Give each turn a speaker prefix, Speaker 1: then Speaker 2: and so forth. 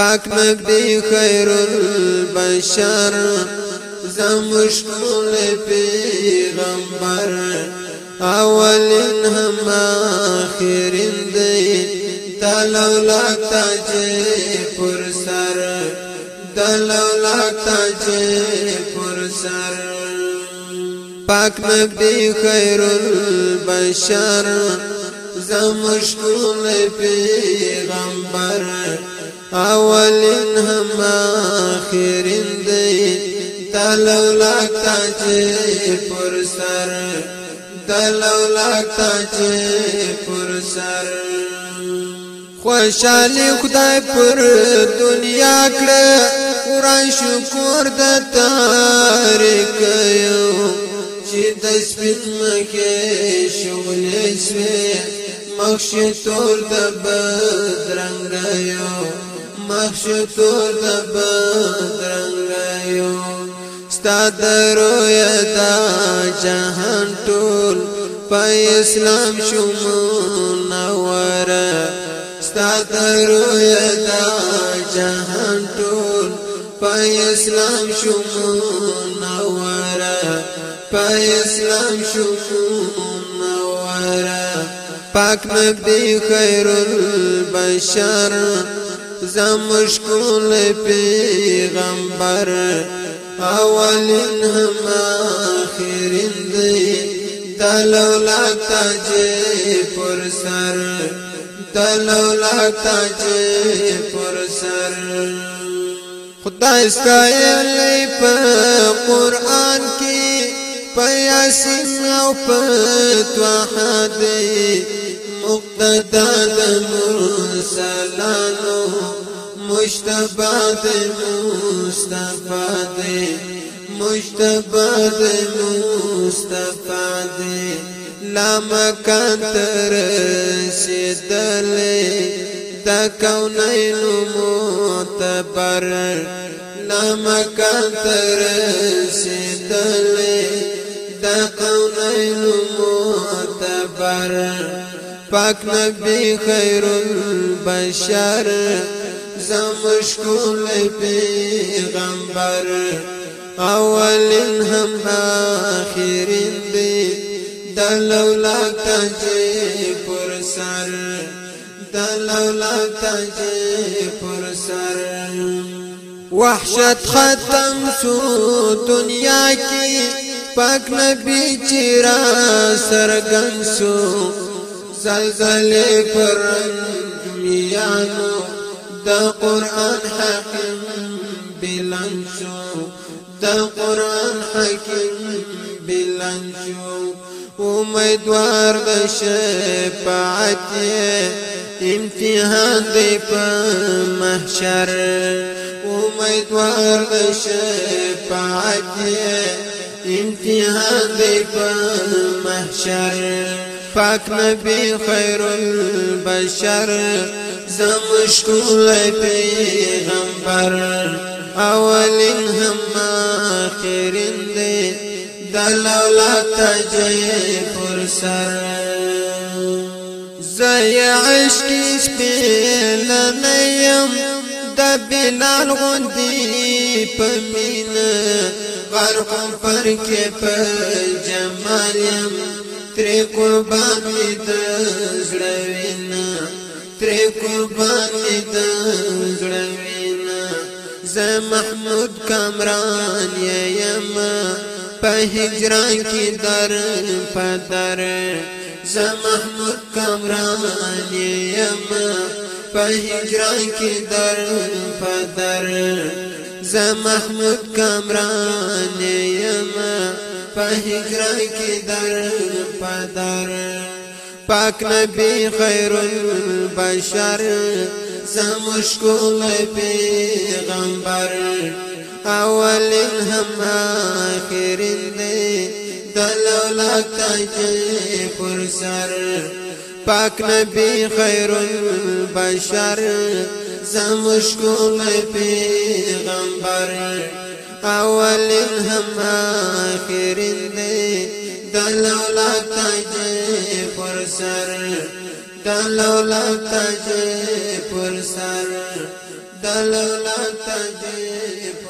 Speaker 1: پاک نګدی خیر البشر زمش مول پیغمبر اولین هم آخرین دی دلولا تاج پر سر دلولا تاج پر سر پاک نګدی خیر البشر زمش مول پیغمبر اولین هم آخرین دی تا لولاک تا چه پر سر تا لولاک تا چه پر سر خوشالی خدای پر دنیا کړه قرآن شکر د تاریخ یو چې د سپین مکه شغل سوی مخ شتور د بدرنګ یو مخشو تور د بدرنګ یو ستاد رویا دا جهان ټول په اسلام شوم نور ستاد رویا دا جهان ټول په اسلام شوم نور په اسلام شوم نور پاک نبی خیر البشر زموش کول پیغمبر اولین هم آخرین دی دلولا تاجی پر سر دلولا تاجی پر سر خدای استایلی په قران کې په یاسین او په توحید مقتدا مجتبى المصطفى دي مجتبى المصطفى دي لا مكان ترسدل دا كونين معتبر لا مكان ترسدل دا كونين معتبر پاک نبی خیر البشر زمش کول پیغمبر اولین هم آخرین بی دلولاک تجی پر سر دلولاک تجی پر سر وحشت ختم شو دنیا کی پاک نبی چیرا سرگن شو زلزلے پر انجمیانو دا قرآن حاکم بلند شو دا قرآن حاکم بلند شو امیدوار د شفاعت امتحان دی په محشر امیدوار د شفاعت امتحان دی په محشر پاک نبی خیر البشر زمشکول پیغمبر اولین هم آخرین دی دلولا تجی پر سر زی عشقی سپیل نیم دا بلال غندی پمین غرقم پر کے پر جمالیم تری قربان می دزڑوینا پر قربان د زړوینا ز محمود کامران یم په هجران کې در پدر ز محمود کامران یم په هجران کې در پدر ز محمود کامران یم په هجران کې در پدر پاک نبی خیرون بشر زموش کول پیغمبر اول هم آخرین دی دلولک تجی پر سر پاک نبی خیر البشر زموش کول پیغمبر اول هم آخرین دی دلو تجی پر سر دلولا تجي پر سر دلولا تجي